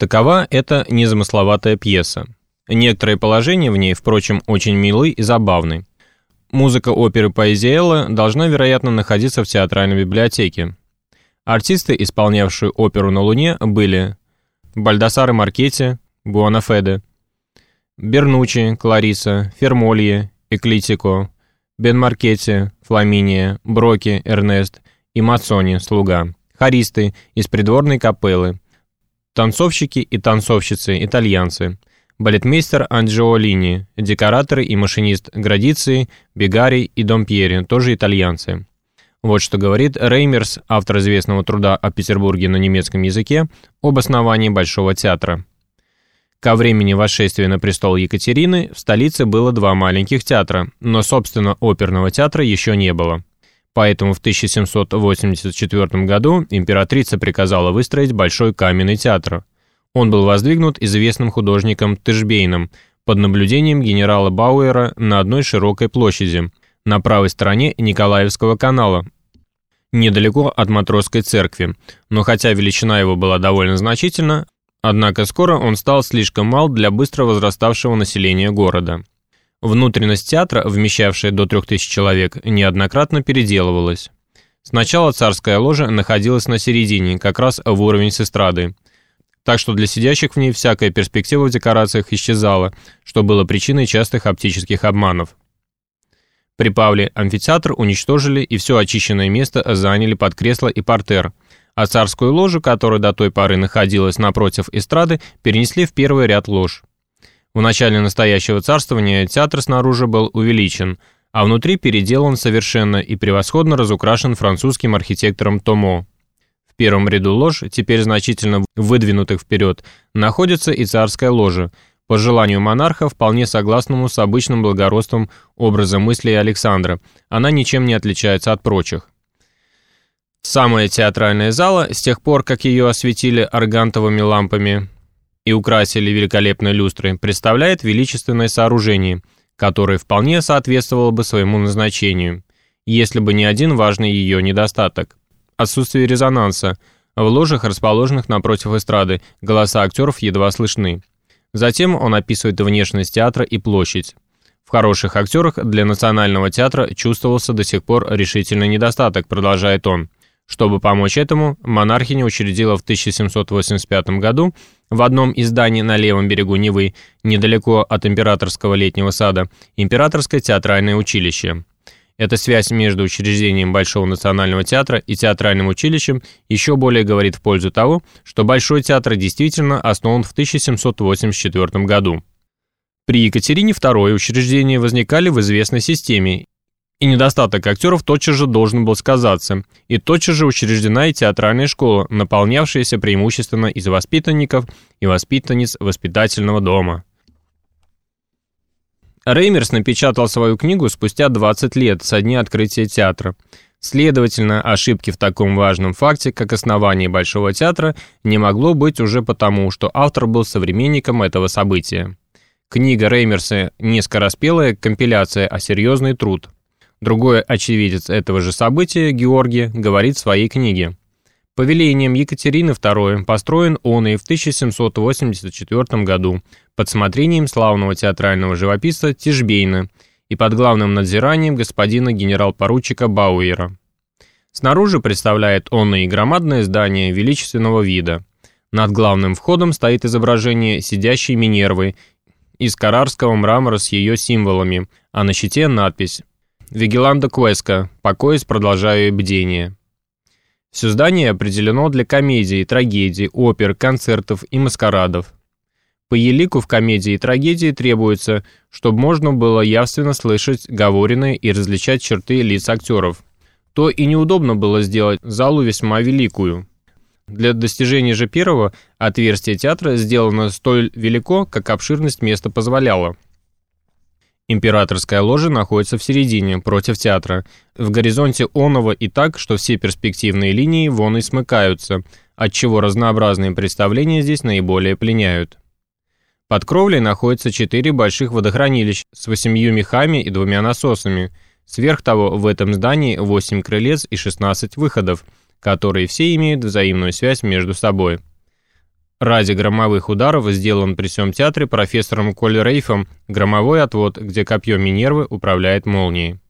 Такова эта незамысловатая пьеса. Некоторые положения в ней, впрочем, очень милы и забавны. Музыка оперы Паизиэлла должна, вероятно, находиться в театральной библиотеке. Артисты, исполнявшие оперу на Луне, были Бальдасаре Маркетти, Буанафеде, Бернучи, Клариса, Фермолье, Эклитико, Бен Маркетти, Фламиния, Броки, Эрнест и Мацони, слуга, хористы из придворной капеллы, танцовщики и танцовщицы, итальянцы – балетмейстер Анджиолини, декораторы и машинист Градиции, Бигари и Домпьери, тоже итальянцы. Вот что говорит Реймерс, автор известного труда о Петербурге на немецком языке, об основании Большого театра. Ко времени восшествия на престол Екатерины в столице было два маленьких театра, но, собственно, оперного театра еще не было. Поэтому в 1784 году императрица приказала выстроить Большой каменный театр – он был воздвигнут известным художником Тышбейном под наблюдением генерала Бауэра на одной широкой площади, на правой стороне Николаевского канала, недалеко от Матросской церкви, но хотя величина его была довольно значительна, однако скоро он стал слишком мал для быстро возраставшего населения города. Внутренность театра, вмещавшая до 3000 человек, неоднократно переделывалась. Сначала царская ложа находилась на середине, как раз в уровень с эстрадой – так что для сидящих в ней всякая перспектива в декорациях исчезала, что было причиной частых оптических обманов. При Павле амфитеатр уничтожили и все очищенное место заняли под кресло и портер, а царскую ложу, которая до той поры находилась напротив эстрады, перенесли в первый ряд лож. В начале настоящего царствования театр снаружи был увеличен, а внутри переделан совершенно и превосходно разукрашен французским архитектором Томо первом ряду лож, теперь значительно выдвинутых вперед, находится и царская ложа, по желанию монарха, вполне согласному с обычным благородством образа мыслей Александра. Она ничем не отличается от прочих. Самая театральная зала, с тех пор, как ее осветили аргантовыми лампами и украсили великолепной люстрой, представляет величественное сооружение, которое вполне соответствовало бы своему назначению, если бы не один важный ее недостаток отсутствие резонанса. В ложах, расположенных напротив эстрады, голоса актеров едва слышны. Затем он описывает внешность театра и площадь. В хороших актерах для национального театра чувствовался до сих пор решительный недостаток, продолжает он. Чтобы помочь этому, монархиня учредила в 1785 году в одном из зданий на левом берегу Невы, недалеко от императорского летнего сада, императорское театральное училище. Эта связь между учреждением Большого национального театра и театральным училищем еще более говорит в пользу того, что Большой театр действительно основан в 1784 году. При Екатерине II учреждения возникали в известной системе, и недостаток актеров тотчас же должен был сказаться, и тотчас же учреждена и театральная школа, наполнявшаяся преимущественно из воспитанников и воспитанниц воспитательного дома. Реймерс напечатал свою книгу спустя 20 лет со дня открытия театра. Следовательно, ошибки в таком важном факте, как основание Большого театра, не могло быть уже потому, что автор был современником этого события. Книга Реймерса не скороспелая компиляция, а серьезный труд. Другой очевидец этого же события, Георгий, говорит в своей книге. По велениям Екатерины II построен он и в 1784 году под смотрением славного театрального живописца Тишбейна и под главным надзиранием господина генерал-поручика Бауэра. Снаружи представляет он и громадное здание величественного вида. Над главным входом стоит изображение сидящей Минервы из карарского мрамора с ее символами, а на щите надпись «Вигеланда Куэска, покоясь продолжаю бдение». Все здание определено для комедий, трагедий, опер, концертов и маскарадов. По елику в комедии и трагедии требуется, чтобы можно было явственно слышать говоренные и различать черты лиц актеров. То и неудобно было сделать залу весьма великую. Для достижения же первого отверстие театра сделано столь велико, как обширность места позволяла. Императорская ложа находится в середине, против театра. В горизонте оного и так, что все перспективные линии вон и смыкаются, отчего разнообразные представления здесь наиболее пленяют. Под кровлей находится четыре больших водохранилищ с восемью мехами и двумя насосами. Сверх того, в этом здании 8 крылец и 16 выходов, которые все имеют взаимную связь между собой. Ради громовых ударов сделан при всем театре профессором Коль Рейфом громовой отвод, где копье Минервы управляет молнией.